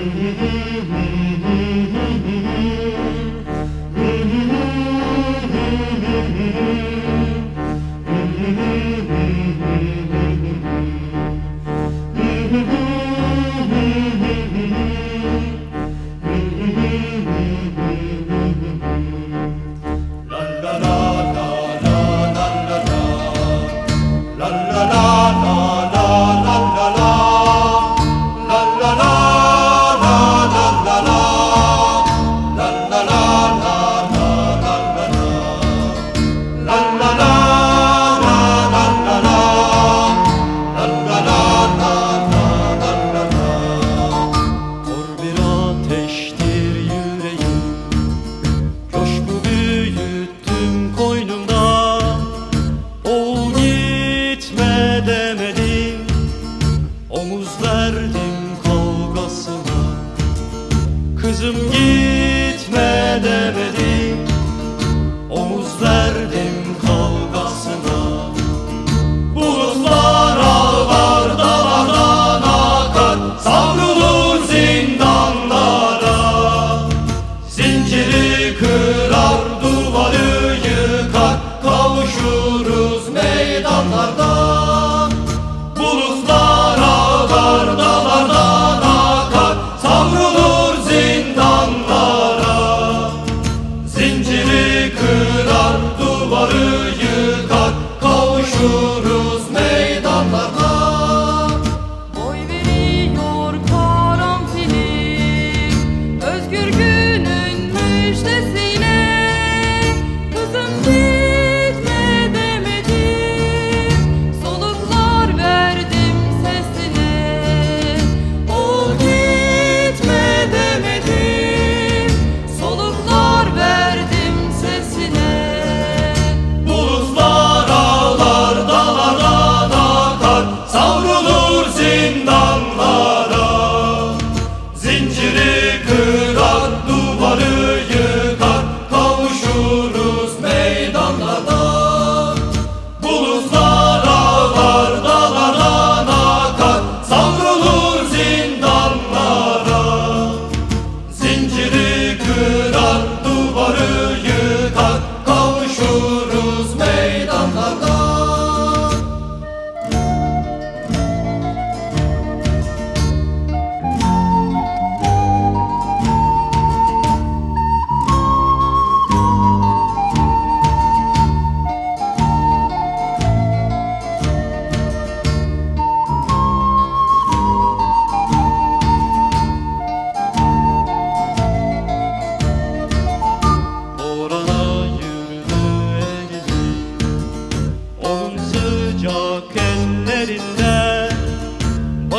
Mm-hmm.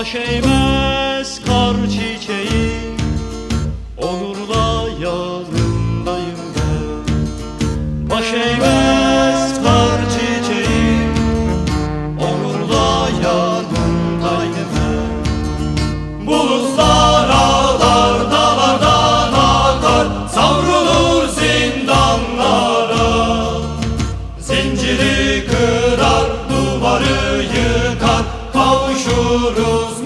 Baş eğmez kar çiçeği Onurla yanındayım ben. Baş eğmez juros